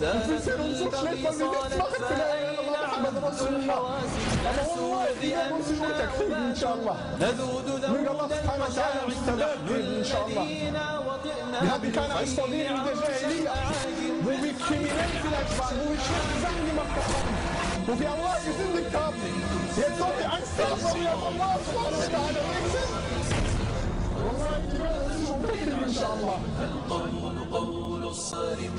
تلتقي صالت محمد رسول الله أنا والله إلى مرسل وتكفيك الله سبحانه وتعالى والسلام ان شاء الله هذه كان الصديق من الجاهليه وبكميات في الاجبار وبالشيخ اللي ما وفي الله يزيد الكابل يتصدي يا الله سبحانه وتعالى ويكسب إن شاء الله القول قول الصارم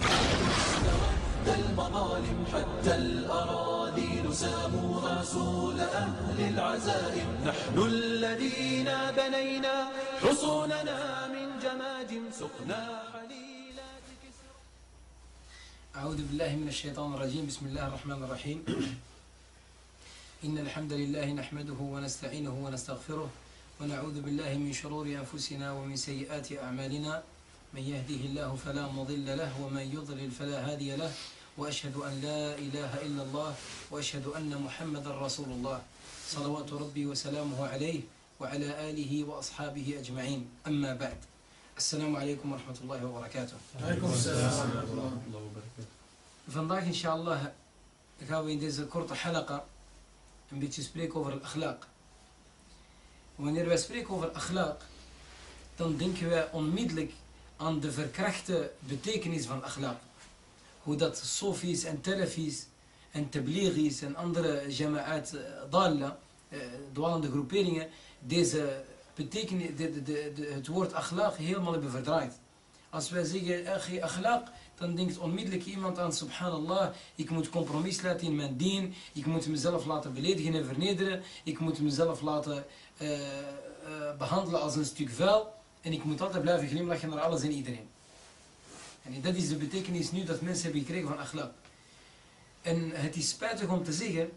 المظالم حتى الأراذيل ساموها سود أهل العزائم نحن الذين بنينا حصوننا من جماجم سقنا حليلات كسرى أعوذ بالله من الشيطان الرجيم. بسم الله الرحمن الرحيم. إن الحمد لله نحمده ونستعينه ونستغفره ونعوذ بالله من شرور أنفسنا ومن سيئات أعمالنا. من يهده الله فلا مضل له ومن يضلل فلا هادي له. وأشهد أن لا إله إلا الله وأشهد أن محمد رسول الله. صلوات ربي وسلامه عليه وعلى آله وأصحابه أجمعين. أما بعد السلام عليكم ورحمة الله وبركاته. Vandaag inshallah gaan we in deze korte halaqa een beetje spreken over akhlaq. Wanneer wij spreken over akhlaq, dan denken wij onmiddellijk aan de verkrachte betekenis van akhlaq. Hoe dat Sofis en Telefis en Tabligis en andere jama'at eh, dalla, eh, dwalende groeperingen, deze betekenis, de, de, het woord akhlaq helemaal hebben verdraaid. Als wij zeggen "Akhi, akhlaq, dan denkt onmiddellijk iemand aan subhanallah, ik moet compromis laten in mijn dien, ik moet mezelf laten beledigen en vernederen, ik moet mezelf laten eh, eh, behandelen als een stuk vuil en ik moet altijd blijven glimlachen naar alles en iedereen. En dat is de betekenis nu dat mensen hebben gekregen van akhlaq. En het is spijtig om te zeggen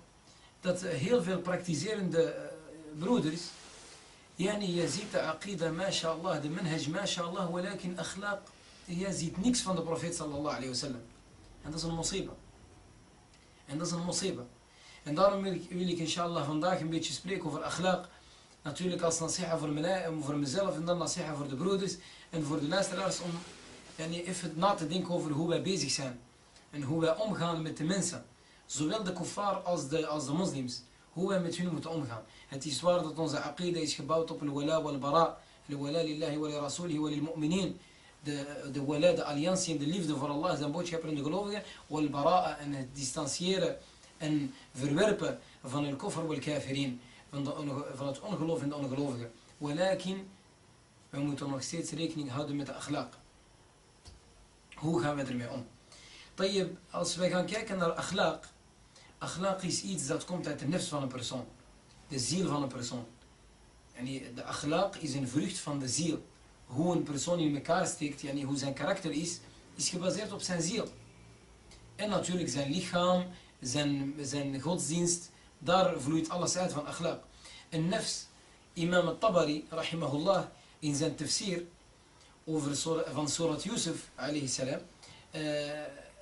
dat eh, heel veel praktiserende broeders, yani je ziet de aqida, mashallah, de manhaj, mashallah, walakin akhlaq, je ziet niks van de profeet sallallahu alayhi wasallam. En dat is een mosiba. En dat is een mosiba. En daarom wil ik, wil ik inshallah vandaag een beetje spreken over akhlaq, Natuurlijk als nasiha voor, mij, voor mezelf en dan nasiha voor de broeders en voor de luisteraars om yani, even na te denken over hoe wij bezig zijn. En hoe wij omgaan met de mensen. Zowel de kuffar als de, als de moslims. Hoe wij met hun moeten omgaan. Het is waar dat onze aqida is gebouwd op al-wala wal-bara. Al-wala lillahi wa li rasulihi wa lil mu'minin. De, de wala, de alliantie en de liefde voor Allah, zijn boodschapper en de gelovigen. Wal-bara'a en het distancieren en verwerpen van el koffer wal kafirin. Van, de van het ongeloof en de ongelovigen. Walakin, we moeten nog steeds rekening houden met de akhlaq. Hoe gaan we ermee om? Tayyib, als wij gaan kijken naar akhlaq, akhlaq is iets dat komt uit de nefs van een persoon. De ziel van een persoon. Yani, de akhlaq is een vrucht van de ziel. Hoe een persoon in elkaar steekt, yani, hoe zijn karakter is, is gebaseerd op zijn ziel. En natuurlijk zijn lichaam, zijn, zijn godsdienst, daar vloeit alles uit van akhlaq. En nefs, imam al-Tabari, rahimahullah, in zijn tafsir, over van Surat Yusuf, alayhi salam, eh,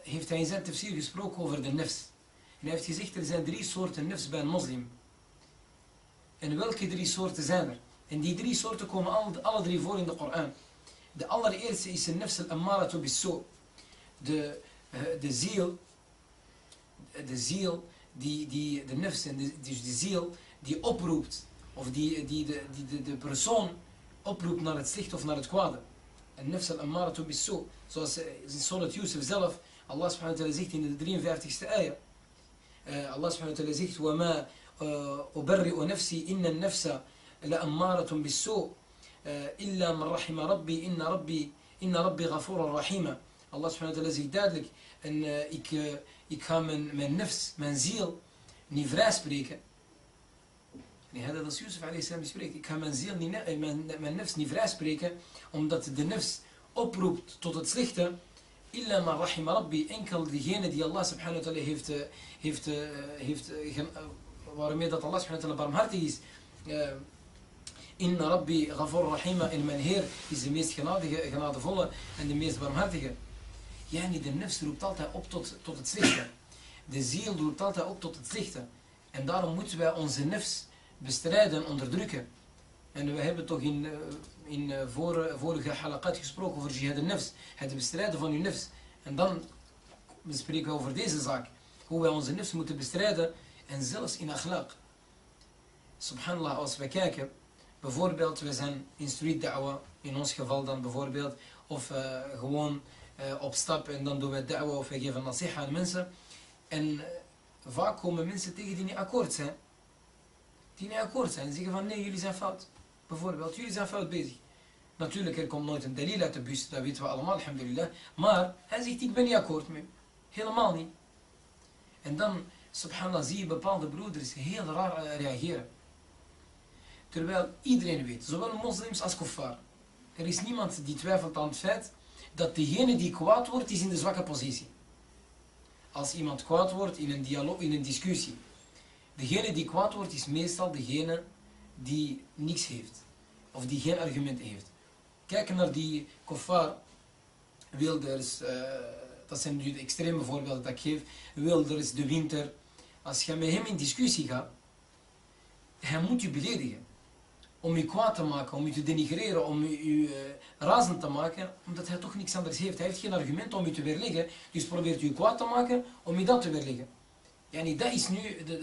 heeft hij in zijn tafsir gesproken over de nefs. En hij heeft gezegd, er zijn drie soorten nefs bij een moslim. En welke drie soorten zijn er? En die drie soorten komen alle, alle drie voor in de Koran. De allereerste is een nefs al-ammaratu bis-su. De, eh, de ziel, de ziel, die, die, de nefs, en de, dus de ziel, die oproept, of die, die, de, die de, de persoon oproept naar het slecht of naar het kwade. En nefs al-ammaratu bis-su. Zoals eh, in Surat Yusuf zelf, Allah subhanahu wa ta'ala zegt in de 53ste ayah. آه، الله سبحانه وتعالى زيت وما آه، أبرئ نفسي إن النفس لأمارة بالسوء آه، إلا من رحم ربي إن ربي إن ربي غفور رحيم الله سبحانه وتعالى zegt duidelijk en uh, ik, uh, ik ga mijn, mijn nefs, mijn ziel niet vrijspreken Nee, dat is Yusuf salam spreekt. Ik ga mijn ziel niet, eh, mijn, mijn nefs niet vrijspreken, omdat de nefs oproept tot het slechte. Illa ma rahima rabbi, enkel diegene die Allah subhanahu wa ta'ala heeft, eh, heeft, eh, heeft waarmee dat Allah subhanahu wa ta'ala barmhartig is. Inna rabbi ghafur rahima, en mijn Heer is de meest genadige, genadevolle en de meest barmhartige. Yani de nefs roept altijd op tot, tot het slechte. De ziel roept altijd op tot het slechte. En daarom moeten wij onze nefs bestrijden en onderdrukken. En we hebben toch in, eh, in eh, vor- vorige halakat gesproken over jihad al-nefs. Het bestrijden van uw nefs. En dan bespreken we over deze zaak. Hoe wij onze nefs moeten bestrijden. En zelfs in akhlaq. Subhanallah, als we kijken. Bijvoorbeeld, we zijn in street da'wa. In ons geval dan bijvoorbeeld. Of eh, gewoon eh, op stap en dan doen we da'wa of we geven nasiha aan mensen. En eh, vaak komen mensen tegen die niet akkoord zijn. Die niet akkoord zijn. En zeggen van nee, jullie zijn fout. Bijvoorbeeld, jullie zijn fout bezig. Natuurlijk, er komt nooit een dalil uit de bus, dat weten we allemaal, alhamdulillah. Maar hij zegt, ik ben niet akkoord met u. Helemaal niet. En dan, subhanallah, zie je bepaalde broeders heel raar eh, reageren. Terwijl iedereen weet, zowel moslims als kuffar. Er is niemand die twijfelt aan het feit dat degene die kwaad wordt, is in de zwakke positie. Als iemand kwaad wordt in een dialoog, in een discussie. Degene die kwaad wordt, is meestal degene die niks heeft. Of die geen argument heeft. Kijk naar die kuffar, Wilders, eh, dat zijn nu de extreme voorbeelden dat ik geef. Wilders, de winter. Als je met hem in discussie gaat, hij moet je beledigen. Om je kwaad te maken, om je te denigreren, om je, je eh, razend te maken, omdat hij toch niks anders heeft. Hij heeft geen argument om je te weerleggen, dus probeert je kwaad te maken om je dat te weerleggen. Yani, dat is nu,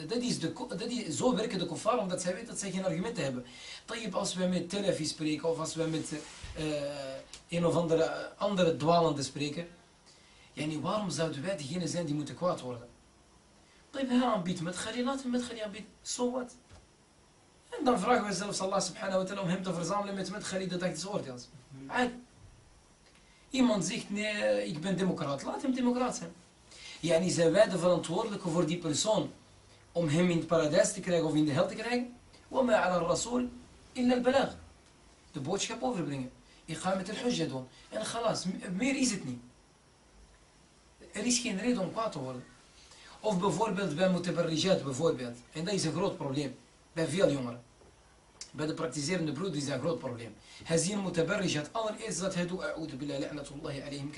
dat- is de, dat is, zo werken de kuffar, omdat zij weten dat zij geen argumenten hebben. Tayyip, als wij met Telefi spreken, of als wij met eh, een of andere, andere dwalende spreken, yani, waarom zouden wij degene zijn die moeten kwaad worden? Tayyip, hij aanbiedt met hem met aanbieden, so what? En dan vragen we zelfs Allah subhanahu wa ta'ala om hem te verzamelen met met Ghali de dag des oordeels. Aai. Iemand zegt, nee, ik ben democraat, laat hem democraat zijn. Yani zijn wij de verantwoordelijke voor die persoon om hem in het paradijs te krijgen of in de hel te krijgen? وَمَا عَلَى الرَّسُولِ إِلَّا الْبَلَاغ De boodschap overbrengen. Ik ga met de hujja doen. En galas, m- meer is het niet. Er is geen reden om kwaad te worden. Of bijvoorbeeld bij mutabarrijat bijvoorbeeld. En dat is een groot probleem. Bij veel jongeren. Bij de praktiserende broeders is dat een groot probleem. Ziet mutabarrijat. Allereerst dat hij doet, a'udhu billah la'natullahi alayhim.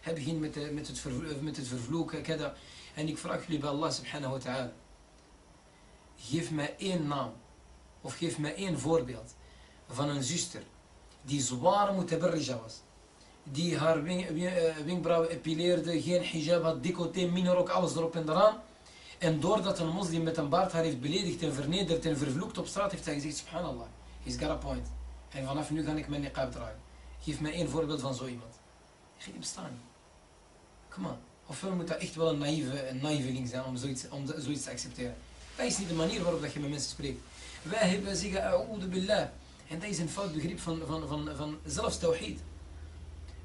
Hij begint met, met, het, met het vervloeken. kada. En ik vraag jullie bij Allah subhanahu wa ta'ala. Geef mij één naam. Of geef mij één voorbeeld. Van een zuster. Die zwaar mutabarrija was. Die haar eh, wenkbrauwen epileerde. Geen hijab had. Decolleté, minirok. Alles erop en eraan. En doordat een moslim met een baard haar heeft beledigd en vernederd en vervloekt op straat, heeft zij gezegd, subhanallah, he's got a point. En vanaf nu ga ik mijn niqab dragen. Geef mij één voorbeeld van zo iemand. Geen bestaan niet. Come on. Ofwel moet dat echt wel een naïeve, een zijn om zoiets, om zoiets te accepteren. Dat is niet de manier waarop dat je met mensen spreekt. Wij hebben zeggen, a'udhu billah. En dat is een fout begrip van, van, van, van zelfs tawhid.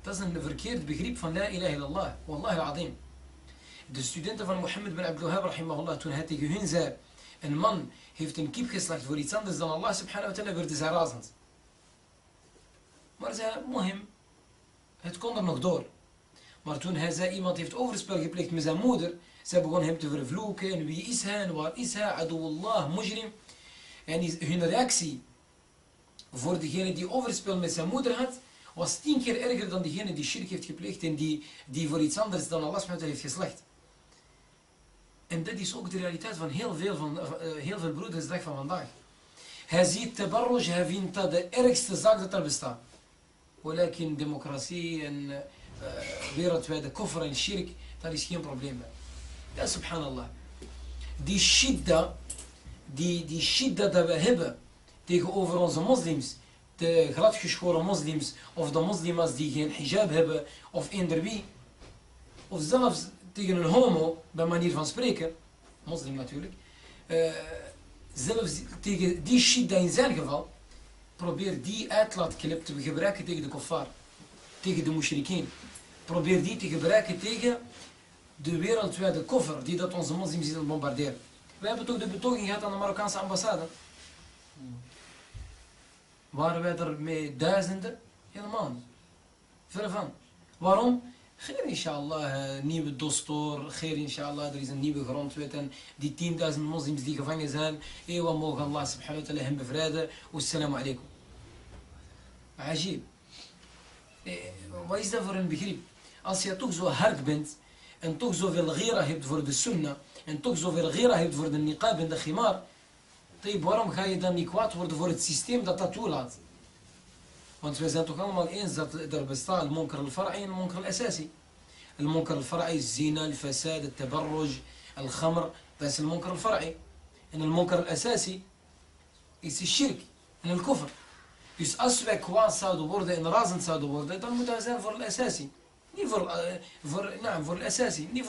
Dat is een verkeerd begrip van la ilaha illallah. Wallahi al-azim. De studenten van Mohammed bin Abdul rahimahullah, toen hij tegen hun zei, een man heeft een kip geslacht voor iets anders dan Allah subhanahu wa ta'ala, werden zij razend. Maar zij, mohim, het kon er nog door. Maar toen hij zei, iemand heeft overspel gepleegd met zijn moeder, zij begon hem te vervloeken, en wie is hij, en waar is hij, aduwallah, mujrim. En hun reactie voor degene die overspel met zijn moeder had, was tien keer erger dan degene die shirk heeft gepleegd en die, die voor iets anders dan Allah heeft geslacht. En dat is ook de realiteit van heel veel, van, van, eh, heel veel broeders de dag van vandaag. Hij ziet tabarruj, hij vindt dat de ergste zaak dat er bestaat. Walakin democratie en uh, wereldwijde koffer en shirk, daar is geen probleem bij. Ja, subhanallah. Die shidda, die, die shidda dat we hebben tegenover onze moslims, de gladgeschoren moslims, of de moslims die geen hijab hebben, of eender wie, of zelfs tegen een homo, bij manier van spreken, moslim natuurlijk, uh, zelfs tegen die shidda in zijn geval, probeer die uitlaatklep te gebruiken tegen de kuffar, tegen de mushrikeen. Probeer die te gebruiken tegen de wereldwijde koffer die dat onze moslims zitten bombarderen. We hebben toch de betoging gehad aan de Marokkaanse ambassade. Waren wij er met duizenden? Helemaal niet. Verre van. Waarom? Geer inshallah, eh, nieuwe dostor. Geer inshallah, er is een nieuwe grondwet. En die 10.000 moslims die gevangen zijn, eh, eeuwen mogen Allah subhanahu wa ta'ala hen bevrijden. Wassalamu alaikum. Ajib. Eh, wat is dat voor een begrip? Als je toch zo hard bent en toch zoveel gira hebt voor de sunnah en toch zoveel gira hebt voor de niqab en de khimar, waarom ga je dan niet kwaad worden voor het systeem dat dat toelaat? Want wij zijn toch allemaal eens dat er bestaat al-munkar al-far'i en al-munkar al-asasi. Al-munkar al-far'i is zina, al-fasad, al-tabarruj, al-khamr, dat is al-munkar al-far'i. En al-munkar al-asasi is de shirk en al-kufr. Dus als wij kwaad zouden worden en razend zouden worden, dan moet dat zijn voor al-asasi. Niet voor, uh, voor, nou, voor al-asasi, niet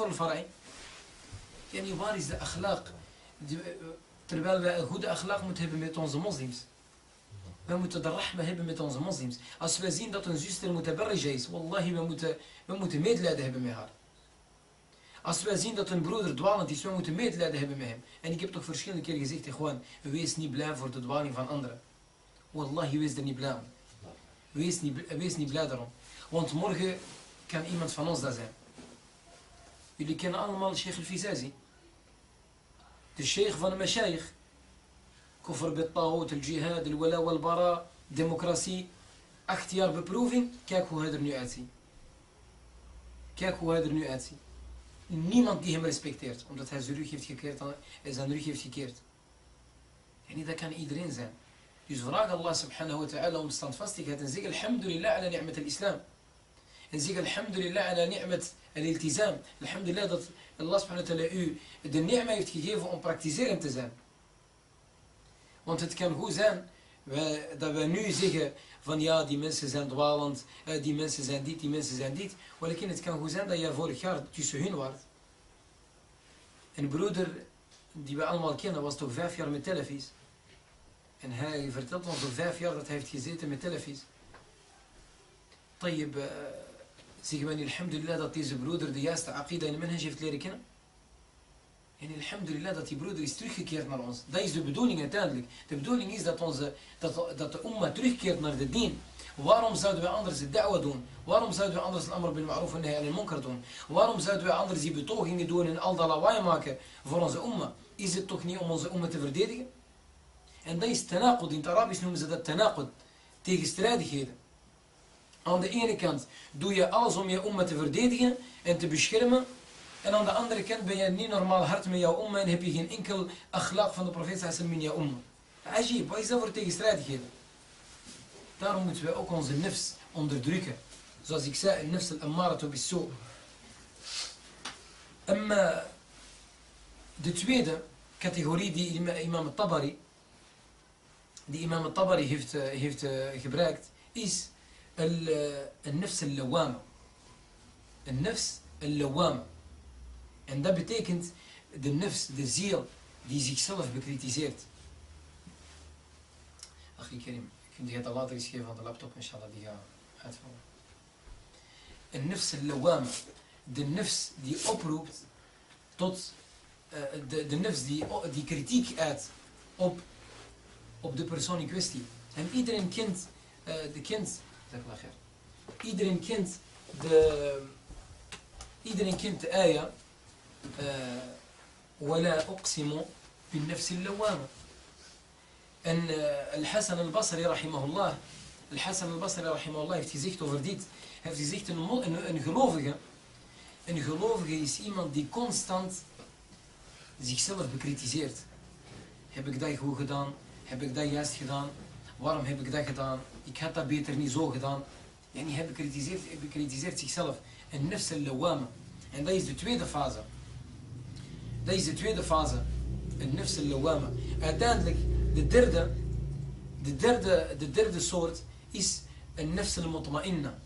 We moeten de rahma hebben met onze moslims. Als we zien dat een zuster mutabarrija is, wallahi, we moeten, we moeten medelijden hebben met haar. Als wij zien dat een broeder dwalend is, we moeten medelijden hebben met hem. En ik heb toch verschillende keer gezegd, gewoon, wees niet blij voor de dwaling van anderen. Wallahi, wees er niet blij om. Wees niet, wees niet blij daarom. Want morgen kan iemand van ons dat zijn. Jullie kennen allemaal Sheikh al-Fizazi. De sheikh van de mashayikh. كفر بالطاغوت الجهاد الولاء والبراء ديمقراسي اختيار ببروفين كاكو هذا نيوآتي. كاكو هذا نيوآتي. مين من ديهم ريسبكتيرت. اون دات هازو روحي فيكيرت إزان روحي فيكيرت يعني إذا كان ايدرين زين. يوز الله سبحانه وتعالى ومستند فاستيك هتنزيك الحمد لله على نعمة الإسلام. نزيك الحمد لله على نعمة الالتزام. الحمد لله دات الله سبحانه وتعالى. دي النعمة يفتكي كيف اون براكتيزي الالتزام. Want het kan goed zijn dat wij nu zeggen van ja, die mensen zijn dwalend, eh, die mensen zijn dit, die mensen zijn dit. Maar het kan goed zijn dat jij vorig jaar tussen hun was. Een broeder die we allemaal kennen was toch vijf jaar met televisie. En hij vertelt ons al vijf jaar dat hij heeft gezeten met televisie. Tayyib, eh, zeggen we nu alhamdulillah dat deze broeder de juiste aqida in mijn heeft leren kennen. En alhamdulillah dat die broeder is teruggekeerd naar ons. Dat is de bedoeling uiteindelijk. De bedoeling is dat, onze, dat, dat de umma terugkeert naar de dien. Waarom zouden we anders de da'wa doen? Waarom zouden we anders al-amr bil ma'ruf en nahi munkar doen? Waarom zouden we anders die betogingen doen en al dat lawaai maken voor onze umma? Is het toch niet om onze umma te verdedigen? En dat is tanaqud. In het Arabisch noemen ze dat tanaqud. Tegenstrijdigheden. Aan de ene kant doe je alles om je umma te verdedigen en te beschermen. En aan de andere kant ben je niet normaal hard met jouw ommen, en heb je geen enkel akhlaq van de profeet Hassan in jouw umma. Ajib, wat is dat voor tegenstrijdigheden? Daarom moeten we ook onze nefs onderdrukken. Zoals ik zei, nefs al-ammaratu bis-so. De tweede categorie die imam tabari die imam tabari heeft, eh, heeft eh, gebruikt, is eh, een nefs al-lawama. Al-nefs al-lawam. En dat betekent de nefs, de ziel, die zichzelf bekritiseert. Ach, Karim, Ik moet die later eens geven van de laptop, inshallah, die gaat uitvallen. Een nefs al-lawam, de nefs die oproept tot, eh, de, de nefs die, die kritiek uit op, op de persoon in kwestie. En iedereen kent, uh, de kind, zeg maar, iedereen kent de, iedereen kent de ayah آه، ولا أقسم بالنفس اللوامة. أن الحسن البصري رحمه الله الحسن البصري رحمه الله في زيكتو فرديت في زيكتو نمو أن غلوفك أن غلوفك يس إيمان دي كونستانت. زيك سلف بكريتيزيرت. هبك داي هو غدان هبك داي ياس غدان وارم هبك داي غدان إك هتا بيتر ني زو غدان يعني هبك كريتيزيرت هبك كريتيزيرت زيك سلف النفس اللوامة. and that is the second phase Dat is de tweede fase. En nefs al-lawama. Uiteindelijk, de derde, de derde, de derde soort is een nefs al-mutma'inna.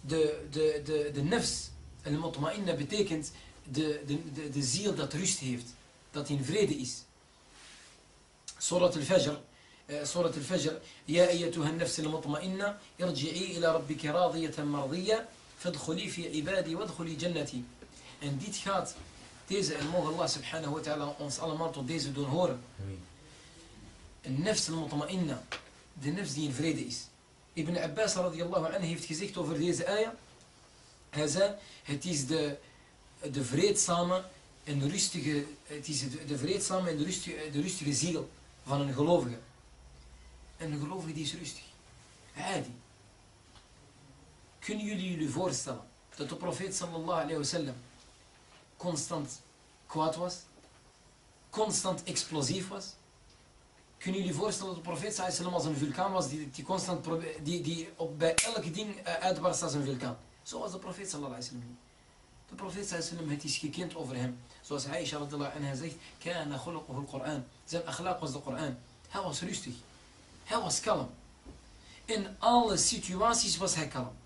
De, de, de, de nefs al-mutma'inna betekent de, de, de, de ziel dat rust heeft. Dat in vrede is. Surat al-Fajr. سورة الفجر يا أيتها النفس المطمئنة ارجعي إلى ربك راضية مرضية فادخلي في عبادي وادخلي جنتي En dit gaat, deze, en mogen Allah subhanahu wa ta'ala ons allemaal tot deze doen horen. Een nefs al-mutma'inna, de nefs die in vrede is. Ibn Abbas radiyallahu anhu heeft gezegd over deze ayah. Hij zei, het is de, de vreedzame en rustige, het is de, de vreedzame en de rustige, de rustige ziel van een gelovige. En een gelovige die is rustig. Adi. Kunnen jullie jullie voorstellen dat de profeet sallallahu alayhi wa sallam constant kwaad was, constant explosief was. Kunnen jullie voorstellen dat de profeet sallam als een vulkaan was die, die constant die, die op, bij elk ding eh, uitbarst als een vulkaan? Zo was de profeet sallallahu alaihi wasallam. De profeet sallallahu het is gekend over hem. Zoals Aisha radhiallahu anha zegt, kana khuluquhu al-Qur'an. Zijn akhlaq was de Koran. Hij was rustig. Hij was kalm. In alle situaties was hij kalm.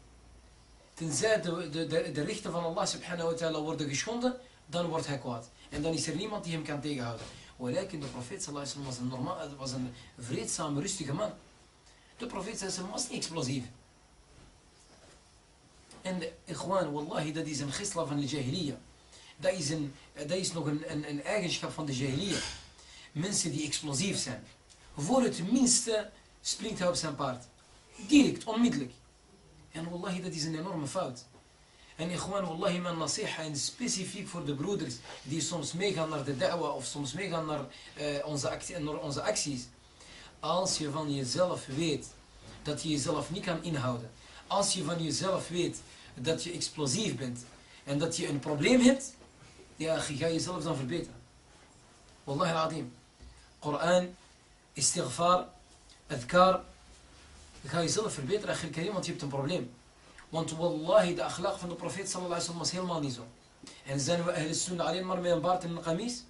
Tenzij de, de, de, rechten van Allah subhanahu wa ta'ala worden geschonden, dan wordt hij kwaad. En dan is er niemand die hem kan tegenhouden. Walakin de profeet sallallahu was een, normaal, was een vreedzame, rustige man. De profeet sallallahu was niet explosief. En ikhwan, wallahi, dat is een gisla van de jahiliya. Dat is, een, dat is nog een, een, een eigenschap van de jahiliya. Mensen die explosief zijn. Voor het minste springt hij op zijn paard. Direct, onmiddellijk. En wallahi, dat is een enorme fout. En ikhwan, wallahi, mijn nasiha, en specifiek voor de broeders die soms meegaan naar de da'wa of soms meegaan naar, eh, onze, actie, naar onze acties. Als je van jezelf weet dat je jezelf niet kan inhouden. Als je van jezelf weet dat je explosief bent en dat je een probleem hebt, ja, je ga jezelf dan verbeteren. Wallahi al-azim. Koran, istighfar, adkar. Ga jezelf verbeteren, karim, want je hebt een probleem. Want wallahi, de akhlaq van de profeet sallallahu alaihi wasallam was helemaal niet zo. En zijn we ahl sunnah alleen maar met een baard en een kamis?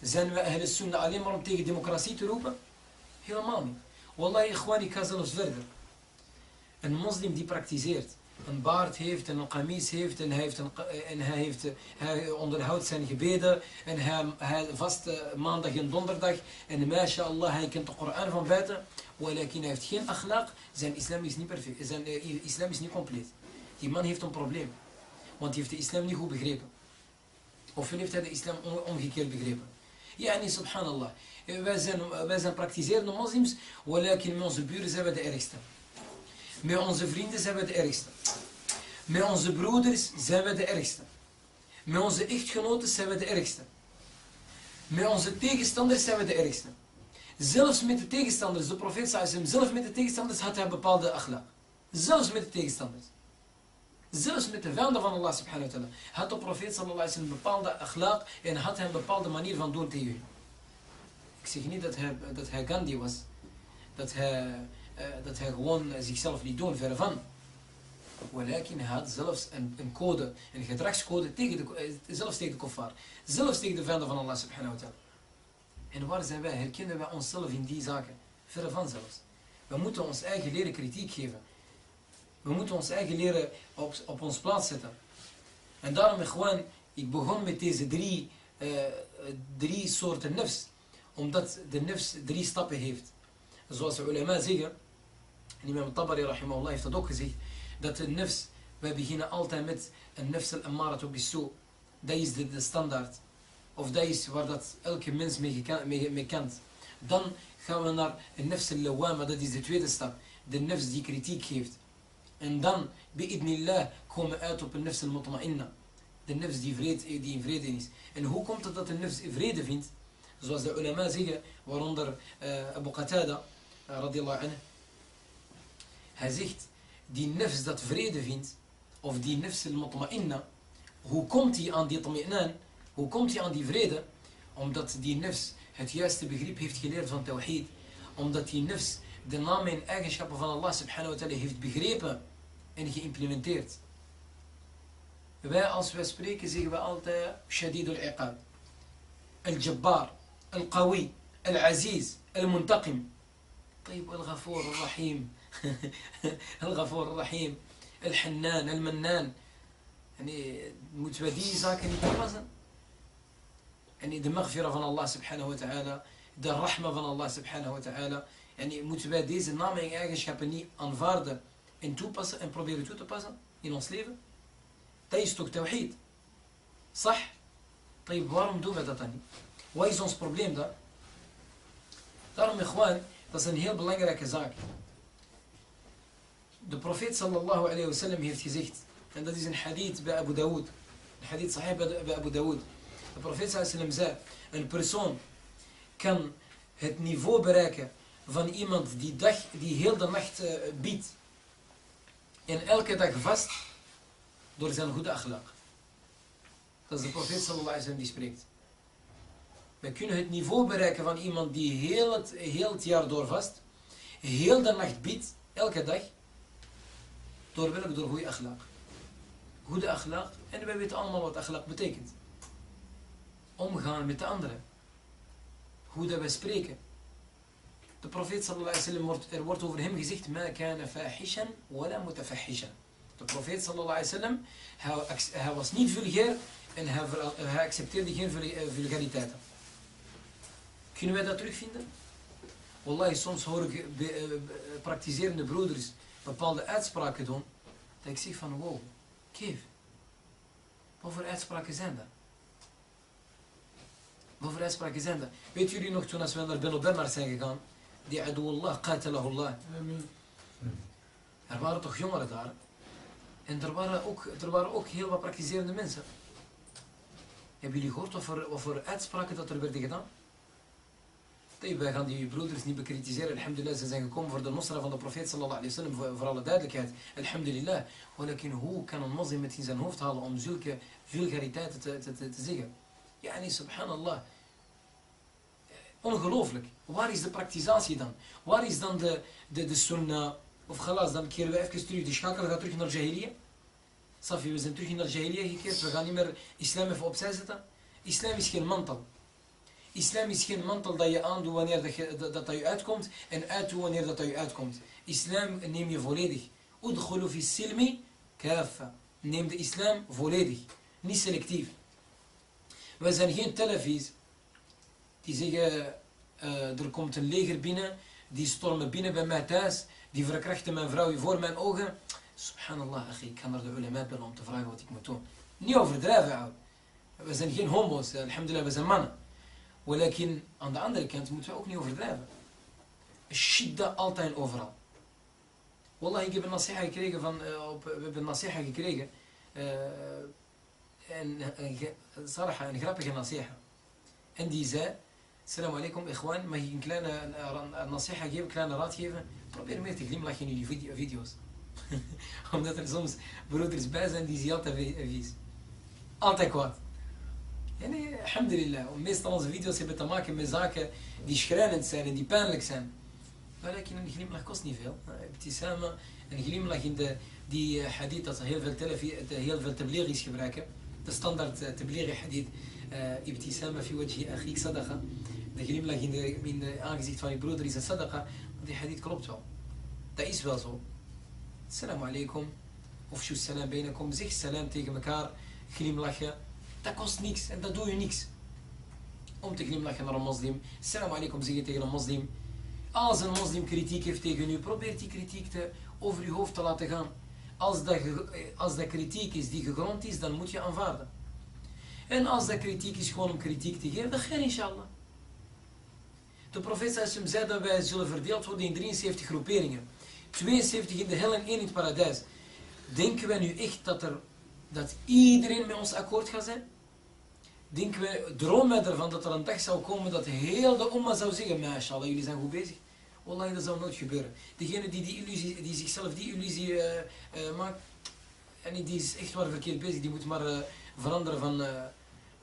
Zijn we ahl sunnah alleen maar om tegen democratie te roepen? Helemaal niet. Wallahi, ik ga zelfs verder. Een moslim die praktiseert, een baard heeft en een kamis heeft en hij, heeft een, en hij, heeft, hij onderhoudt zijn gebeden en hij, hij vast maandag en donderdag en mashallah hij kent de Koran van buiten walakin hij heeft geen akhlaq zijn islam is niet perfect zijn eh, islam is niet compleet. Die man heeft een probleem want hij heeft de islam niet goed begrepen. Ofwel heeft hij de islam omgekeerd begrepen. Ja nee subhanallah Eh, wij zijn, wij zijn praktiserende moslims walakin met onze buren zijn we de ergste met onze vrienden zijn we de ergste. Met onze broeders zijn we de ergste. Met onze echtgenoten zijn we de ergste. Met onze tegenstanders zijn we de ergste. Zelfs met de tegenstanders, de profeet sallam, zelfs met de tegenstanders had hij bepaalde akhlaq. Zelfs met de tegenstanders. Zelfs met de vijanden van Allah subhanahu wa ta'ala. Had de profeet sallallahu alaihi bepaalde akhlaq en had hij een bepaalde manier van doen tegen. Ik zeg niet dat hij, dat hij Gandhi was. Dat hij, dat hij gewoon eh, zichzelf liet doen, verre van. Walakin had zelfs een, een code, een gedragscode, tegen de, eh, zelfs tegen de kuffar. Zelfs tegen de vijanden van Allah subhanahu wa ta'ala. En waar zijn wij? Herkennen wij onszelf in die zaken? Verre van zelfs. We moeten ons eigen leren kritiek geven. We moeten ons eigen leren op, op ons plaats zetten. En daarom gewoon, ik begon met deze drie, eh, drie soorten nefs. Omdat de nefs drie stappen heeft. Zoals de ulama zeggen, en imam Tabari rahimahullah heeft dat ook gezegd, dat de nefs, wij beginnen altijd met een nefs al-ammaratu bisu. Dat is de, de standaard. Of dat is waar dat elke mens mee, mee, mee kent. Dan gaan we naar een nefs al-lawama, dat is de tweede stap. De nefs die kritiek geeft. En dan, bi'idnillah, komen we uit op een nefs al-mutma'inna. De nefs die, vrede, die in vrede is. En hoe komt het dat een nefs vrede vindt? Zoals de ulama zeggen, waaronder uh, Abu Qatada, uh, radiallahu anhu. Hij zegt, die nefs dat vrede vindt, of die nefs al-mutma'inna, hoe komt hij aan die tami'nan? Hoe komt hij aan die vrede? Omdat die nefs het juiste begrip heeft geleerd van tawhid. Omdat die nefs de namen en eigenschappen van Allah subhanahu wa ta'ala heeft begrepen en geïmplementeerd. Wij als wij spreken zeggen we altijd shadid al-iqab. Al-jabbar, al-qawi, al-aziz, al-muntaqim. طيب الغفور الرحيم الغفور الرحيم الحنان المنان. يعني متبادي زاكن يتمازن يعني دم مغفرة من الله سبحانه وتعالى دار رحمة من الله سبحانه وتعالى. يعني متبادي زي نام يعني أجا شابني أنفارد إن تو بس إن بروبيري تو تبازا إن أصليف. تيستوك توحيد. صح؟ طيب وارم دوبة تاني. وايزونس بروبليم دا. دارم إخوان تصنهير بلانجرا كزاكي De profeet sallallahu alayhi wa sallam heeft gezegd, en dat is een hadith bij Abu Dawood, een hadith sahih bij Abu Dawood. De profeet sallallahu alayhi zei, een persoon kan het niveau bereiken van iemand die, dag, die heel de nacht uh, biedt en elke dag vast door zijn goede akhlaq. Dat is de profeet sallallahu alaihi wasallam die spreekt. We kunnen het niveau bereiken van iemand die heel het, heel het jaar door vast, heel de nacht biedt, elke dag, door welk? Door goede akhlaq. Goede akhlaq, en wij weten allemaal wat akhlaq betekent. Omgaan met de anderen. Hoe dat wij spreken. De profeet sallallahu alaihi wasallam er wordt over hem gezegd, ma kana fahishan wala mutafahishan. De profeet sallallahu alaihi wasallam, hij, was niet vulgair en hij, hij accepteerde geen vulgariteiten. Kunnen wij dat terugvinden? Wallahi, soms hoor ik praktiserende broeders bepaalde uitspraken doen, dat ik zeg van, wow, Kev, wat voor uitspraken zijn dat? Wat voor uitspraken zijn dat? Weet jullie nog toen als we naar Benno Bernard zijn gegaan, die Allah, qatalahullah. Er waren toch jongeren daar. En er waren ook, er waren ook heel wat praktiserende mensen. Hebben jullie gehoord wat voor, wat voor uitspraken dat er werden gedaan? Wij gaan die broeders niet bekritiseren. Alhamdulillah, ze zijn gekomen voor de nusra van de profeet sallallahu alaihi wasallam, voor, alle duidelijkheid. Alhamdulillah. Walakin hoe kan een moslim met in zijn hoofd halen om zulke vulgariteiten te, te, te, te zeggen? Nee, subhanallah. Ongelooflijk. Waar is de praktisatie dan? Waar is dan de, de, de sunnah? Of galas, dan keren we even terug. De schakel gaat terug naar jahiliya. Safi, we zijn terug naar jahiliya gekeerd. We gaan niet meer islam even opzij zetten. Islam is geen mantel. Islam is geen mantel dat je aandoet wanneer dat, je, dat, dat je uitkomt en uitdoet wanneer dat, je uitkomt. Islam neem je volledig. Udkhulu fi silmi kafa. Neem de islam volledig. Niet selectief. Wij zijn geen televisie die zeggen, uh, er komt een leger binnen, die stormen binnen bij mij thuis, die verkrachten mijn vrouw voor mijn ogen. Subhanallah, ik ga naar de ulama bellen om te vragen wat ik moet doen. Niet overdrijven, We zijn geen homo's, alhamdulillah, we zijn mannen. Walakin, aan de andere kant moeten we ook niet overdrijven. Shidda altijd overal. Wallah, ik heb een nasiha gekregen van, op, we hebben een nasiha gekregen. Uh, en, een grappige nasiha. En die zei, Assalamu alaikum, ikhwan, mag ik een kleine een geven, een kleine raad geven? Probeer meer te glimlachen in jullie video's. Omdat er soms broeders bij zijn die zien altijd vies. Altijd kwaad. Yani, alhamdulillah. Meestal onze video's hebben te maken met zaken die schrijnend zijn en die pijnlijk zijn. Maar een glimlach kost niet veel. samen een glimlach in de, die eh, hadith dat heel veel, heel veel tabligis gebruiken. De standaard tablighi hadith. Ibtisama fi wajhi akhik sadaqa. De glimlach in de, in de aangezicht van je broeder is een sadaqa. Die hadith klopt wel. Dat is wel zo. Assalamu alaikum. Of shu salam beinakum. Zeg salam tegen elkaar. Glimlachen. Dat kost niks en dat doe je niks. Om te glimlachen naar een moslim. Salam alaikum zeggen tegen een moslim. Als een moslim kritiek heeft tegen u, probeer die kritiek te, over je hoofd te laten gaan. Als dat, als dat kritiek is die gegrond is, dan moet je aanvaarden. En als dat kritiek is gewoon om kritiek te geven, dan ga inshallah. De profeet zei dat wij zullen verdeeld worden in 73 groeperingen. 72 in de hel en 1 in het paradijs. Denken wij nu echt dat, er, dat iedereen met ons akkoord gaat zijn? denken we, dromen ervan dat er een dag zou komen dat heel de umma zou zeggen, mashallah, jullie zijn goed bezig. Wallahi, dat zou nooit gebeuren. Degene die, die, illusie, die zichzelf die illusie uh, uh, maakt, en die is echt waar verkeerd bezig, die moet maar uh, veranderen van,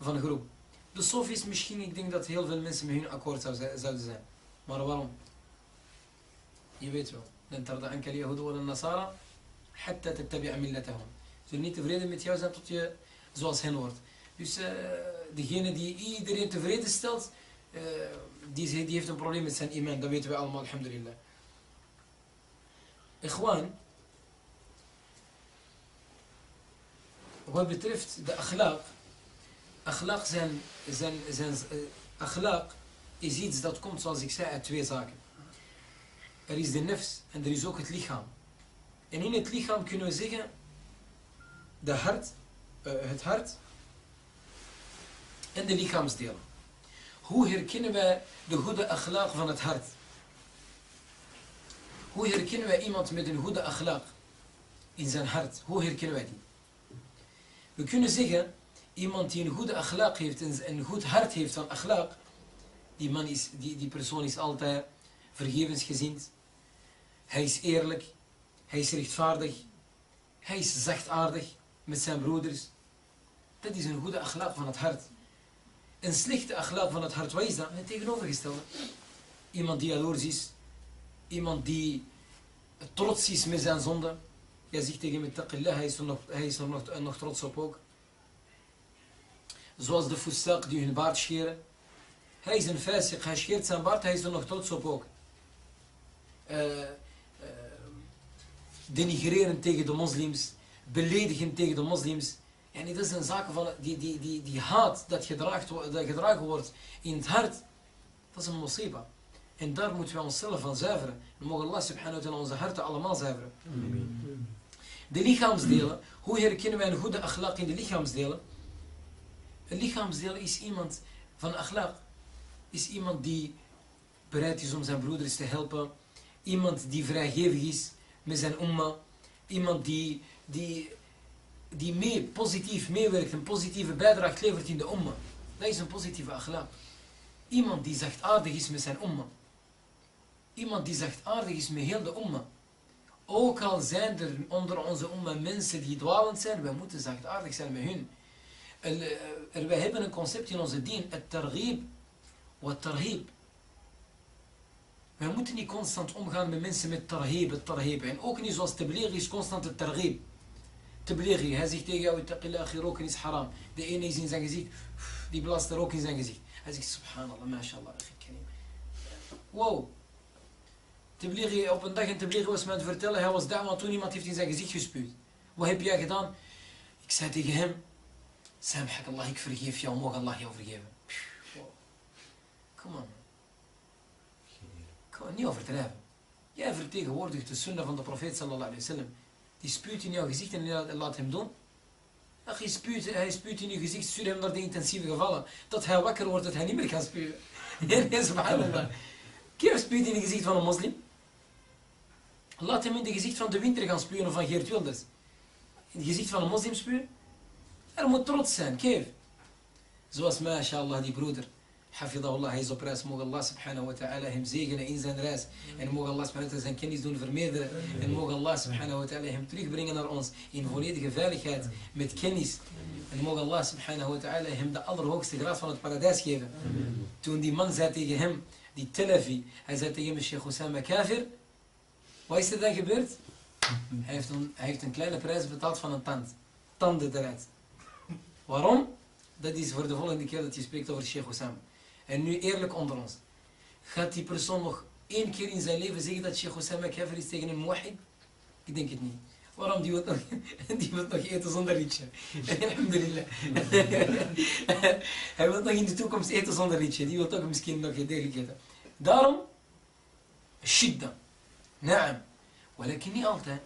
van groep. De Sofies misschien, ik denk dat heel veel mensen met hun akkoord zou, zouden zijn. Maar waarom? Je weet wel. لن ترضى عنك اليهود ولا النصارى حتى تتبع ملتهم. Zullen niet tevreden met jou zijn tot je zoals hen wordt. Dus uh, degene die iedereen tevreden stelt, uh, die, die heeft een probleem met zijn iman. Dat weten we allemaal, alhamdulillah. Ikhwan, wat betreft de akhlaq, akhlaq zijn, zijn, zijn uh, akhlaq is iets dat komt, zoals ik zei, uit twee zaken. Er is de nefs en er is ook het lichaam. En in het lichaam kunnen we zeggen, de hart, uh, het hart en de lichaamsdelen. Hoe herkennen wij de goede akhlaq van het hart? Hoe herkennen wij iemand met een goede akhlaq in zijn hart? Hoe herkennen wij die? We kunnen zeggen, iemand die een goede akhlaq heeft en een goed hart heeft van akhlaq, die, man is, die, die persoon is altijd vergevensgezind. Hij is eerlijk. Hij is rechtvaardig. Hij is zachtaardig met zijn broeders. Dat is een goede akhlaaq van het hart. Een slechte akhlaaq van het hart, wat is dat? Het tegenovergestelde. Iemand die jaloers is. Iemand die trots is met zijn zonde. Jij zegt tegen hem, taqillah, hij is er, nog, hij is er nog, nog trots op ook. Zoals de fustaq die hun baard scheren. Hij is een fasiq, hij scheert zijn baard, hij is er nog trots op ook. Uh, denigreren tegen de moslims, beledigen tegen de moslims. En dat is een zaak van die, die, die, die haat dat, gedraagd, dat gedragen wordt in het hart. Dat is een musiba. En daar moeten we onszelf van zuiveren. En mogen Allah subhanahu wa ta'ala onze harten allemaal zuiveren. De lichaamsdelen. Hoe herkennen wij een goede akhlaq in de lichaamsdelen? Een lichaamsdeel is iemand van akhlaq. Is iemand die bereid is om zijn broeders te helpen. Iemand die vrijgevig is met zijn umma. Iemand die, die, die mee, positief meewerkt, een positieve bijdrage levert in de umma. Dat is een positieve akhlaq. Iemand die zachtaardig is met zijn umma. Iemand die zachtaardig is met heel de umma. Ook al zijn er onder onze umma mensen die dwalend zijn, wij moeten zachtaardig zijn met hun. En, wij hebben een concept in onze dien, het targhib, wat tarhib. Wij moeten niet constant omgaan met mensen met tarhib, het tarhib. En ook niet zoals tablighi is constant het targhib. Tablighi, hij zegt tegen jou, taqillah, roken is haram. De ene is in zijn gezicht, die blaast er ook in zijn gezicht. Hij zegt, subhanallah, mashallah, Wow. Tablighi, op een dag in Tablighi was me aan het vertellen, hij was daar, want toen iemand heeft in zijn gezicht gespuwd. Wat heb jij gedaan? Ik zei tegen hem, Samhak Allah, ik vergeef jou, mogen Allah jou vergeven. Wow. Come on. Kom niet overdrijven. Jij vertegenwoordigt de sunnah van de profeet sallallahu alayhi wa sallam. Die spuwt in jouw gezicht en laat hem doen. Ach, hij spuwt, hij spuwt in je gezicht, stuur hem naar de intensieve gevallen. Dat hij wakker wordt, dat hij niet meer kan spuwen. Nee, subhanallah. Keer spuwt in het gezicht van een moslim. Laat hem in het gezicht van de winter gaan spuwen of van Geert Wilders. In het gezicht van een moslim spuwen. Er moet trots zijn, keer. Zoals, mashallah, die broeder. Hafidahullah, hij is op reis. Mogen Allah subhanahu wa ta'ala hem zegenen in zijn reis. En mogen Allah subhanahu wa ta'ala zijn kennis doen vermeerderen. En mogen Allah subhanahu wa ta'ala hem terugbrengen naar ons in volledige veiligheid. Met kennis. En mogen Allah subhanahu wa ta'ala hem de allerhoogste graad van het paradijs geven. Toen die man zei tegen hem, die Telefi, hij zei tegen hem, Sheikh Osama Kafir. Wat is er dan gebeurd? Hij heeft, een, hij heeft een kleine prijs betaald van een tand. Tanden eruit. Waarom? Dat is voor de volgende keer dat je spreekt over Sheikh Osama. En nu eerlijk onder ons. Gaat die persoon nog één keer in zijn leven zeggen dat Sheikh Osama kafir is tegen een muwahid? Ik denk het niet. Waarom? Die wil nog, die nog eten zonder rietje. Alhamdulillah. Hij wil nog in de toekomst eten zonder rietje. Die wil toch misschien nog degelijk eten. Daarom, shidda. Naam. Walakin niet altijd.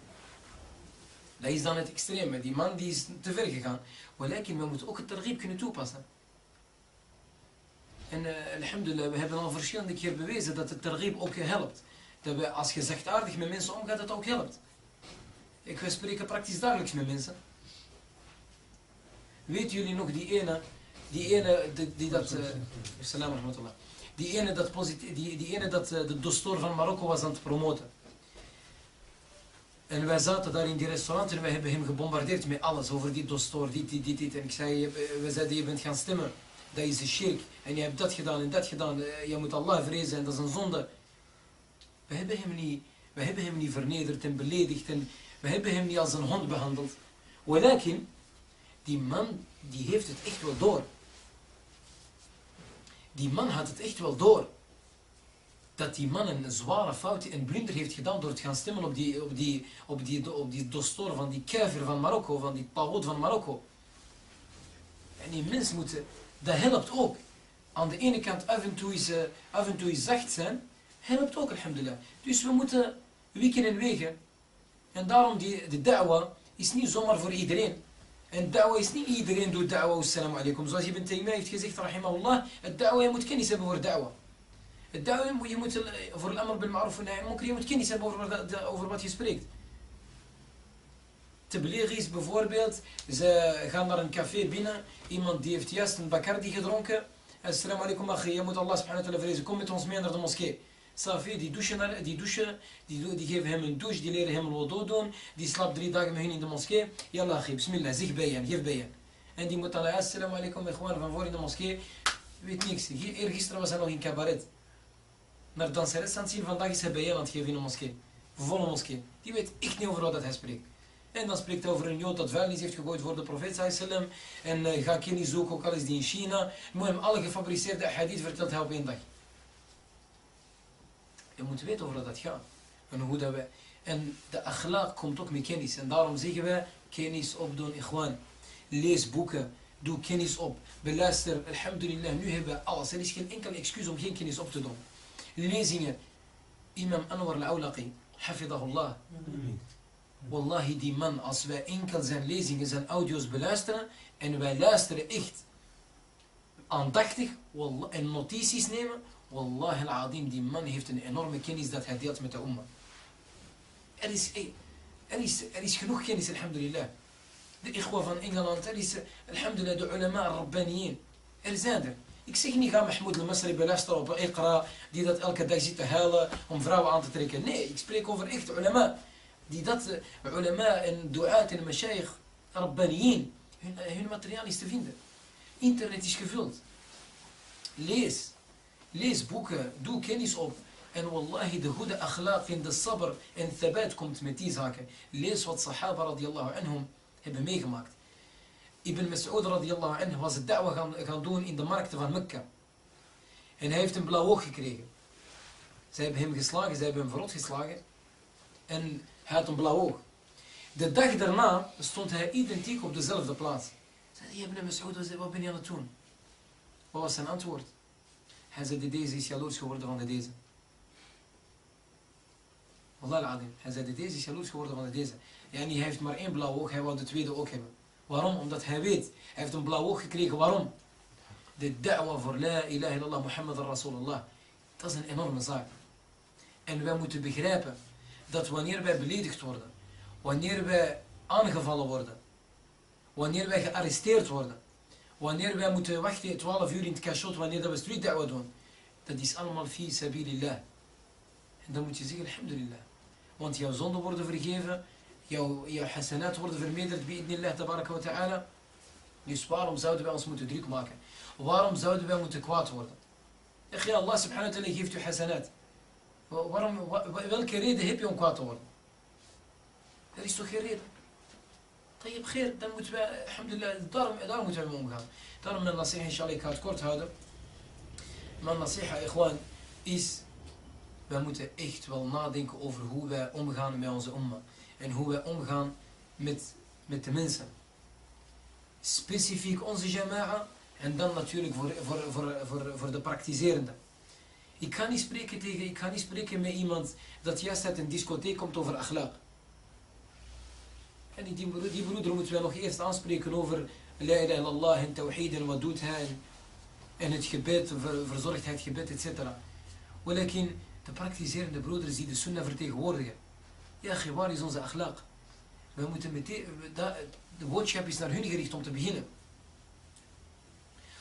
Dat is dan het extreme. Die man die is te ver gegaan. Walakin, we moeten ook het targib kunnen toepassen. En uh, alhamdulillah, we hebben al verschillende keer bewezen dat het targib ook helpt. Dat we, als je zachtaardig met mensen omgaat, dat ook helpt. Ik we spreken praktisch dagelijks met mensen. Weet jullie nog die ene, die ene die, die dat, uh, die ene dat, die, die ene dat uh, de dostoor van Marokko was aan het promoten. En wij zaten daar in die restaurant en wij hebben hem gebombardeerd met alles over die dostoor, dit, dit, dit. En ik zei, we zeiden, je bent gaan stemmen. Dat is de shirk. En je hebt dat gedaan en dat gedaan. Eh, je moet Allah vrezen en dat is een zonde. We hebben hem niet, we hebben hem niet vernederd en beledigd. En we hebben hem niet als een hond behandeld. Walakin, die man, die heeft het echt wel door. Die man had het echt wel door. Dat die man een zware fout en blunder heeft gedaan door te gaan stemmen op die, op die, op die, op die dostoor van die kuiver van Marokko, van die pagoot van Marokko. En die mens moet, dat helpt ook. Aan de ene kant af en toe is, uh, af en toe is zacht zijn, helpt ook, alhamdulillah. Dus we moeten wikken en wegen. En daarom die, de da'wa is niet zomaar voor iedereen. En da'wa is niet iedereen doet da'wa, assalamu alaikum. Zoals Ibn Taymiyyah heeft gezegd, rahimahullah, het da'wa, je moet kennis hebben voor da'wa. Het da'wa, je moet voor al-amr bil ma'ruf en je moet kennis hebben over, over wat je spreekt. Tabligh is bijvoorbeeld, ze gaan naar een café binnen, iemand die heeft juist een bacardi gedronken. Assalamu alaikum akhi, je moet Allah subhanahu wa ta'ala vrezen, kom met ons mee naar de moskee. Safi, die douchen, die, douchen die, die geven hem een douche, die leren hem wudu doen, die slaapt drie dagen met hen in de moskee. Yallah, bismillah, zeg bij hem, geef bij hem. En die moet dan, assalamu alaikum, gewoon van voor in de moskee. Weet niks. Eergisteren was hij nog in cabaret. Naar danseres aan het zien, vandaag is hij bij aan het in de moskee. Volle moskee. Die weet echt niet over wat hij spreekt. En dan spreekt hij over een jood dat vuilnis heeft gegooid voor de profeet sallam. En uh, ga kennis zoeken, ook al is die in China. Moet hem alle gefabriceerde hadith vertelt hij op één dag. Je moet weten over dat gaat. En hoe dat wij... En de akhlaq komt ook met kennis. En daarom zeggen wij, kennis opdoen, ikhwan. Lees boeken, doe kennis op. Beluister, alhamdulillah, nu hebben we alles. Er is geen enkel excuus om geen kennis op te doen. Lezingen. Imam Anwar al-Awlaqi, hafidahullah. Wallahi, die man, als wij enkel zijn lezingen, zijn audio's beluisteren, en wij luisteren echt aandachtig en notities nemen, wallahi al-adim, die man heeft een enorme kennis dat hij deelt met de umma. Er is, er is, er is genoeg kennis, alhamdulillah. De ikhwa van Engeland, er is, alhamdulillah, de ulama, rabbaniyin. Er zijn er. Ik zeg niet, ga Mahmoud al-Masri beluisteren op Iqra, die dat elke dag zit te huilen om vrouwen aan te trekken. Nee, ik spreek over echt ulama. Die dat, uh, ulama en du'at en mashayikh, rabbaniyin, hun, hun materiaal is te vinden. Internet is gevuld. Lees. Lees boeken, doe kennis op. En wallahi, de goede akhlaq en de sabr en thabat komt met die zaken. Lees wat sahaba radiallahu anhum hebben meegemaakt. Ibn Mas'ud radiallahu anhu was het da'wa gaan, gaan doen in de markten van Mekka. En hij heeft een blauw oog gekregen. Zij hebben hem geslagen, zij hebben hem verrot geslagen. En hij had een blauw oog. De dag daarna stond hij identiek op dezelfde plaats. Zei Ibn Mas'ud, wat ben je aan het doen? Wat was zijn antwoord? Hij zei, deze is jaloers geworden van de deze. Wallah al-adim. Hij zei, deze is jaloers geworden van de deze. Ja, hij heeft maar één blauw oog, hij wou de tweede ook hebben. Waarom? Omdat hij weet, hij heeft een blauw oog gekregen. Waarom? De da'wa voor la ilaha illallah Muhammad Rasulullah. Dat is een enorme zaak. En wij moeten begrijpen dat wanneer wij beledigd worden, wanneer wij aangevallen worden, wanneer wij gearresteerd worden, wanneer wij moeten wachten 12 uur in het cachot wanneer we street da'wa doen, dat is allemaal fi sabilillah. En dan moet je zeggen, alhamdulillah. Want jouw zonden worden vergeven, jouw, jouw hasanat worden vermeerderd, bi'idnillah tabaraka wa ta'ala. Dus waarom zouden wij ons moeten druk maken? Waarom zouden wij moeten kwaad worden? Allah subhanahu wa ta'ala geeft u hasanat. Waarom, welke reden heb je om kwaad te worden? Er is toch geen reden? طيب خير, dan moeten wij, alhamdulillah, daarom, daarom moeten wij mee omgaan. Daarom mijn nasiha, inshallah, ik ga het kort houden. Mijn nasiha, ikhwan, is, wij moeten echt wel nadenken over hoe wij omgaan met onze umma. En hoe wij omgaan met, met de mensen. Specifiek onze jama'a, en dan natuurlijk voor, voor, voor, voor, voor de praktiserenden. Ik ga niet spreken tegen, ik ga niet spreken met iemand dat juist uit een discotheek komt over akhlaq. En die, broeder, die broeder moeten we nog eerst aanspreken over la ilaha illallah en tawhid en wat doet hij en, het gebed, ver, het gebed, etc. Walakin de praktiserende broeders die de sunnah vertegenwoordigen. Ja, waar is onze akhlaq? We moeten meteen, de boodschap is naar hun gericht om te beginnen.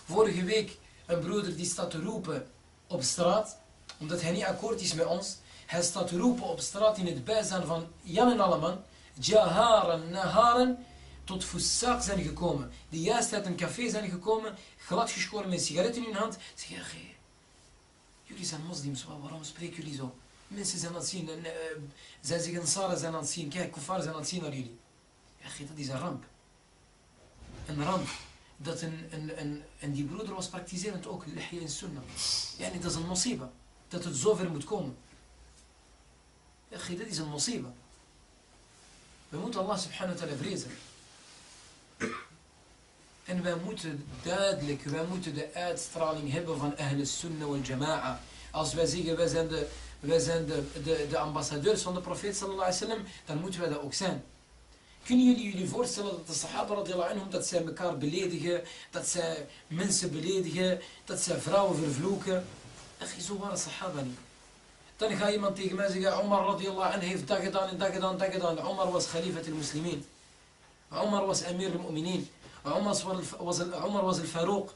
Vorige week een broeder die staat te roepen op straat, omdat hij niet akkoord is met ons. Hij staat te roepen op straat in het bijzijn van Jan en Alleman. Jaharen, naharen, tot Fussaaq zijn gekomen. Die juist uit een café zijn gekomen, gladgeschoren met sigaretten in hun hand. Zeg je, hey, jullie zijn moslims, waarom spreken jullie zo? Mensen zijn aan het zien, en, uh, zij zeggen Sara zijn aan het zien, kijk, kuffar zijn aan het zien naar jullie. Ja, dat is een ramp. Een ramp. Dat een, een, een, en die broeder was praktiserend ook, lihya en sunnah. Ja, dat is een mosiba. Dat het zover moet komen. Dat is een mosiba. We moeten Allah subhanahu wa ta'ala vrezen. En wij moeten duidelijk, wij moeten de uitstraling hebben van Ahl Sunnah wal Jama'a. Als wij zeggen, wij zijn, de, wij zijn de, de, de ambassadeurs van de profeet sallallahu alaihi wasallam, dan moeten wij dat ook zijn. Kunnen jullie jullie voorstellen dat de sahaba radiallahu anhum, dat zij elkaar beledigen, dat zij mensen beledigen, dat zij vrouwen vervloeken? Echt, zo waren sahaba niet. Dan gaat iemand tegen mij zeggen, Omar radiallahu heeft dat gedaan en dat gedaan, dat gedaan. Omar was khalifat al-muslimin. Omar was amir al-mu'minin. Omar was, Omar was al-Farouk.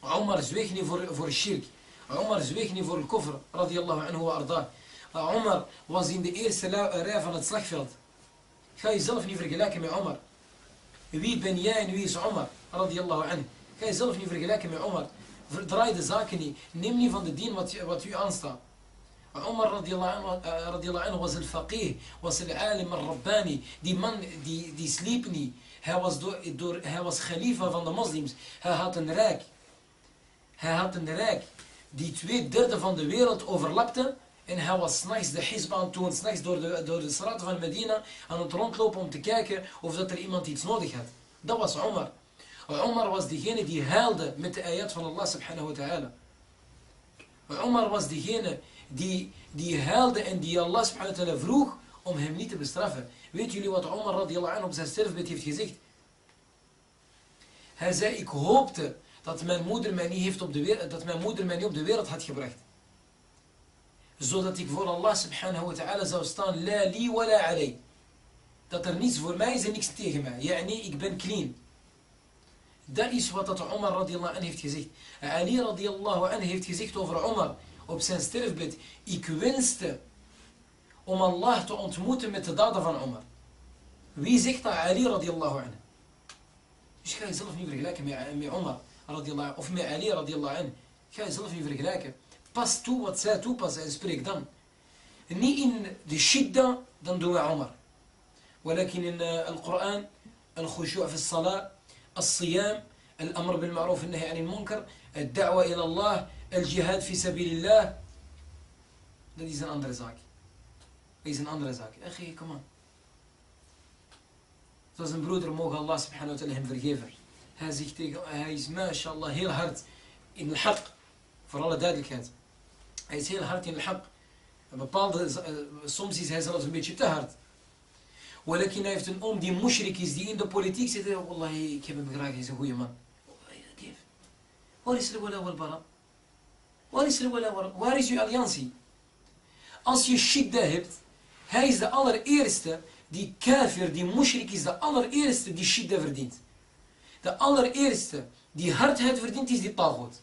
Omar zweeg niet voor, voor shirk. Omar zweeg niet voor al-kufr, radiallahu anhu wa arda. Omar was in de eerste rij van het slagveld. Ga jezelf niet vergelijken met Omar. Wie ben jij en wie is Omar? Radiallahu anhu. Ga je zelf niet vergelijken met Omar. Verdraai de zaken niet. Neem niet van de dien wat, wat u aanstaat. Omar radiallahu anhu, anhu was al-faqih, was al-alim al-rabbani. Die man die, die sliep niet. Hij was, door, door, hij was khalifa van de moslims. Hij had een rijk. Hij had een rijk die twee derde van de wereld overlapte. En hij was s'nachts de hizb aan het doen, s'nachts door de, door de straten van Medina aan het rondlopen om te kijken of dat er iemand iets nodig had. Dat was Omar. Omar was diegene die huilde met de ayat van Allah subhanahu wa ta'ala. Omar was diegene die, die huilde en die Allah subhanahu wa ta'ala vroeg om hem niet te bestraffen. Weet jullie wat Omar radiallahu anhu op zijn sterfbed heeft gezegd? Hij zei, ik hoopte dat mijn moeder mij niet, heeft op de wereld, dat mijn moeder mij niet op de wereld had gebracht. Zodat ik voor Allah subhanahu wa ta'ala zou staan, la li wa la alay. Dat er niets voor mij is en niks tegen mij. Ja, nee, ik ben clean. Dat is wat dat Omar radiallahu anhu heeft gezegd. Ali radiallahu anhu heeft gezegd over Omar op zijn sterfbed. Ik wenste om Allah te ontmoeten met de daden van Omar. Wie zegt dat? Ali radiallahu anhu. Dus ga je zelf niet vergelijken met, met Omar radiallahu of met Ali radiallahu anhu. Ga je zelf niet vergelijken. Pas toe wat zij toepassen en spreek dan. Niet in de shidda, dan doen we Omar. ولكن القرآن الخشوع في الصلاة الصيام الأمر بالمعروف والنهي عن المنكر الدعوة إلى الله الجهاد في سبيل الله dat is een andere zaak. Dat is een andere zaak. Echie, kom aan. Zoals een broeder, mogen Allah subhanahu wa ta'ala hem vergeven. Hij, zegt tegen, hij is mashallah heel hard in de haq. Voor alle duidelijkheid. Hij is heel hard in de haq. Bepaalde, soms is hij zelfs een beetje te hard. Walakin hij heeft een oom die mushrik is, die in de politiek zit. Wallahi, ik heb hem graag, hij is een goede man. Waar is de wala wal bara? Waar is de wala wal Waar is uw alliantie? Als je shidda hebt, hij is de allereerste, die kafir, die mushrik is de allereerste die shidda verdient. De allereerste die hardheid verdient is die taghut.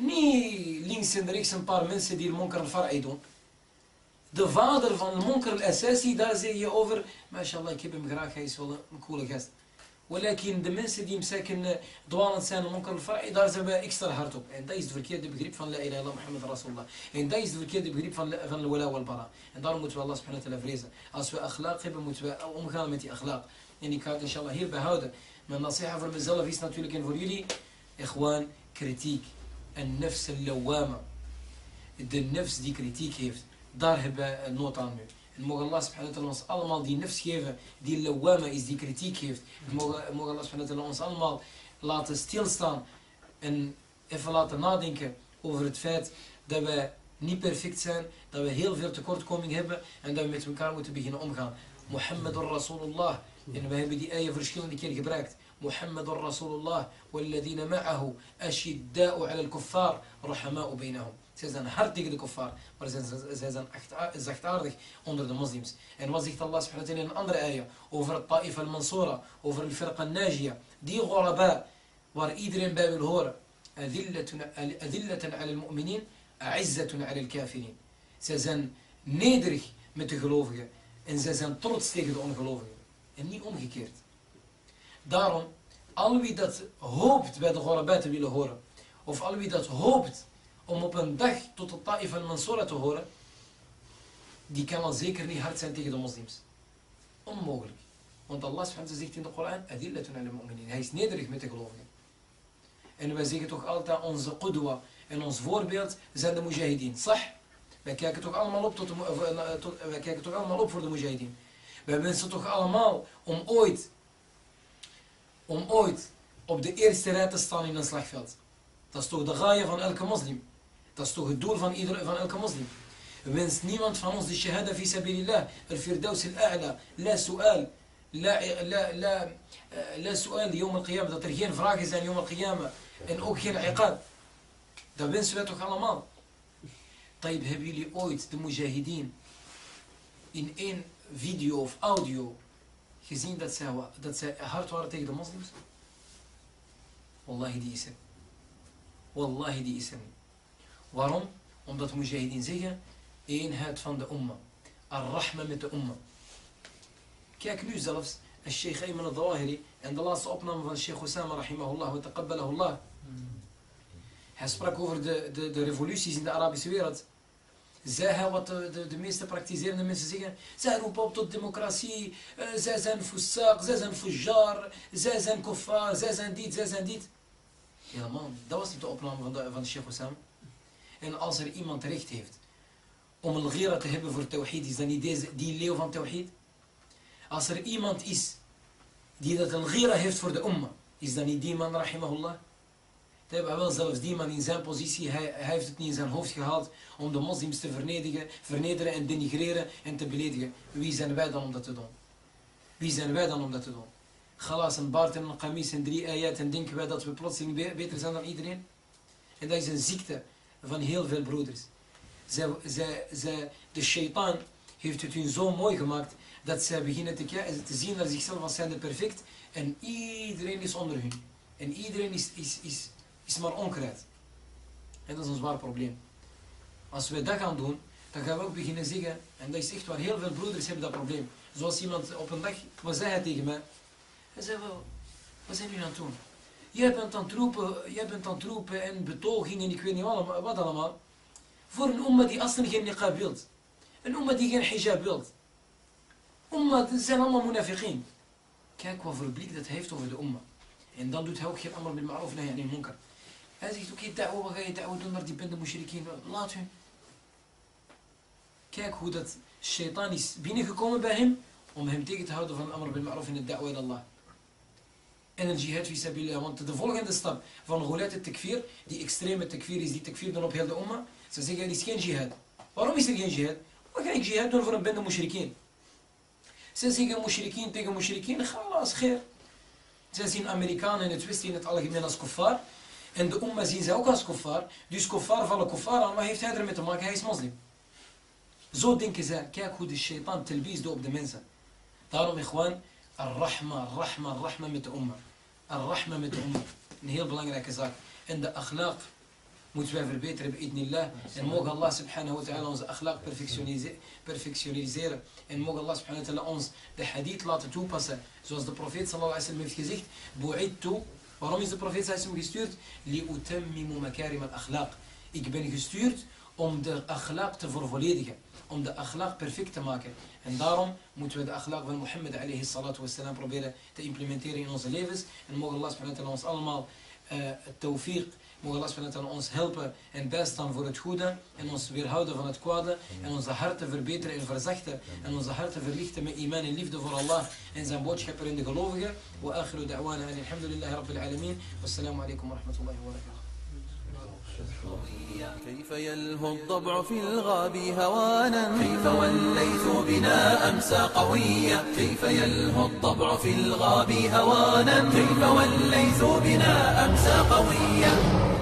Niet links en rechts een paar mensen die munkar al-far'i doen. De vader van Munkar al-Assasi, daar zeg je over, mashallah, ik heb hem graag, hij is wel een coole gast. Walakin de mensen die hem zeggen dwalend zijn om Munkar al-Far'i, daar zijn we extra hard op. En dat is het verkeerde begrip van La ilaha illallah Muhammad Rasulullah. En dat is het verkeerde begrip van, van Wala wal Bara. En daarom moeten we Allah subhanahu wa ta'ala vrezen. Als we akhlaq hebben, moeten we omgaan met die akhlaq. En ik ga het inshallah hier behouden. Mijn nasiha voor mezelf is natuurlijk en voor jullie, gewoon kritiek. En nefs al-lawama. De nefs die kritiek heeft. Daar hebben we nood aan nu. En mogen Allah subhanahu wa ons allemaal die nefs geven, die lawama is, die kritiek heeft. En mogen, mogen Allah subhanahu wa ons allemaal laten stilstaan en even laten nadenken over het feit dat wij niet perfect zijn, dat we heel veel tekortkoming hebben en dat we met elkaar moeten beginnen omgaan. Muhammadur Rasulullah. En we hebben die eigen verschillende keer gebruikt. محمد رسول الله والذين معه أشداء على الكفار رحماء بينهم zij zijn hard tegen de kuffar, maar zij zijn zachtaardig onder de moslims. En wat zegt Allah subhanahu wa ta'ala in een andere ayah over het Ta'if al-Mansura, over het Firqa al-Najiyah, die ghuraba, waar iedereen bij wil horen. Adillatan ala al-mu'minin, a'izzatun ala al-kafirin. Zij zijn nederig met de gelovigen en zij zijn trots tegen de ongelovigen. En niet omgekeerd. Daarom, al wie dat hoopt bij de ghuraba te willen horen, of al wie dat hoopt om op een dag tot de Ta'if al-Mansura te horen, die kan al zeker niet hard zijn tegen de moslims. Onmogelijk. Want Allah zegt in de Koran, adillatun al-mu'minin. Hij is nederig met de gelovigen. En wij zeggen toch altijd, onze qudwa en ons voorbeeld zijn de mujahideen. Sah? Wij kijken toch allemaal op, tot de, tot, wij kijken toch allemaal op voor de mujahideen. Wij wensen toch allemaal om ooit, om ooit op de eerste rij te staan in een slagveld. Dat is toch de gaia van elke moslim. Dat is toch het doel van, ieder, van elke moslim. Wenst niemand van ons de shahada fi sabilillah, al-firdaus al-a'la, la su'al, la, la, la, la su'al yom al-qiyamah, dat er geen vragen zijn yom al-qiyamah en ook geen iqab. Dat wensen wij toch allemaal. Taib, hebben jullie ooit de mujahideen in één video of audio gezien dat zij, dat zij hard waren tegen de moslims? Wallahi, die is hem. Wallahi, die is hem. Waarom? Omdat mujahideen zeggen, eenheid van de umma. Ar-Rahma met de umma. Kijk nu zelfs, Sheikh Ayman al-Dawahiri en de laatste opname van Sheikh Osama rahimahullah, wa taqabbalahullah. Hmm. Hij sprak over de, de, de revoluties in de Arabische wereld. Hij wat de, de, de meeste praktiserende mensen zeggen. Zij roepen op tot democratie. eh, zij zijn fusaq, zij zijn fujar. Zij zijn kuffar, zij zijn dit, zij zijn dit. Helemaal. Dat was niet de opname van, de, van Sheikh Osama. En als er iemand recht heeft om een gira te hebben voor tawhid, is dat niet deze, die leeuw van tawhid? Als er iemand is die dat een gira heeft voor de umma, is dat niet die man, rahimahullah? We wel zelfs die man in zijn positie, hij, hij heeft het niet in zijn hoofd gehaald om de moslims te vernederen, vernederen en denigreren en te beledigen. Wie zijn wij dan om dat te doen? Wie zijn wij dan om dat te doen? Galas, een baard en een kamis en drie ayat en denken wij dat we plotseling be- beter zijn dan iedereen? En dat is een ziekte van heel veel broeders. Zij, zij, de shaitaan heeft het hun zo mooi gemaakt dat zij beginnen te, te zien naar zichzelf als zijnde perfect en iedereen is onder hun. En iedereen is, is, is, is maar onkruid. En dat is een zwaar probleem. Als we dat gaan doen, dan gaan we ook beginnen zeggen, en dat is echt waar, heel veel broeders hebben dat probleem. Zoals iemand op een dag, wat zei hij tegen mij? Hij zei wel, wat zijn jullie aan het doen? Jij bent aan het roepen, jij bent aan het en betogingen en ik weet niet wat allemaal. Voor een umma die aslan geen niqab wilt. Een umma die geen hijab wilt. Umma, zijn allemaal munafiqeen. Kijk wat voor blik dat heeft over de umma. En dan doet hij ook geen amr bil ma'ruf nahi anil munkar. Hij zegt, oké, da'wa, wat ga je da'wa doen naar die bende mushrikeen? Laat hun. Kijk hoe dat shaitaan is binnengekomen bij hem om hem tegen te houden van amr bil ma'ruf en het da'wa Allah. En een jihad fi sabilillah. Want de volgende stap van ghulat het takfir, die extreme takfir is, die takfir doen op heel de umma, ze zeggen, er is geen jihad. Waarom is er geen jihad? Wat ga ik jihad doen voor een bende mushrikeen? Ze zeggen mushrikeen tegen mushrikeen, galas, geer. Zij zien Amerikanen in het Westen in het algemeen als kuffar. En de umma zien zij ook als kuffar. Dus kuffar vallen kuffar aan. Wat heeft hij ermee te maken? Hij is moslim. Zo denken zij. Kijk hoe de shaitan telbies doet op de mensen. Daarom, ikhwan, ar-rahma, ar-rahma, ar-rahma met de umma. Ar-rahma met de umma. Een heel belangrijke zaak. En de akhlaq moeten wij verbeteren, bi'idnillah. En mogen Allah subhanahu wa ta'ala onze akhlaq perfectionise- perfectioniseren. En mogen Allah subhanahu wa ta'ala ons de hadith laten toepassen. Zoals de profeet sallallahu alaihi wasallam heeft gezegd. Bu'idtu. Waarom is de profeet sallallahu gestuurd? Makarim al-akhlaq. Ik ben gestuurd om de akhlaq te vervolledigen. Om de akhlaq perfect te maken. En daarom moeten we de akhlaq van Mohammed alayhi salatu wassalam proberen te implementeren in onze levens. En mogen Allah subhanahu wa ta'ala ons allemaal eh, het tawfiq Mogen Allah wa ta'ala ons helpen en bijstaan voor het goede en ons weerhouden van het kwade en onze harten verbeteren en verzachten en onze harten verlichten met iman en liefde voor Allah en zijn boodschapper en de gelovigen. Wa akhiru da'wana alhamdulillahi rabbil alamin. Wassalamu alaikum wa rahmatullahi wa barakatuh. كيف يلهو الضبع في الغاب هوانا؟ كيف والليث بنا أمسى قويا؟ كيف يلهو الضبع في الغاب هوانا؟ كيف والليث بنا أمسى قويا؟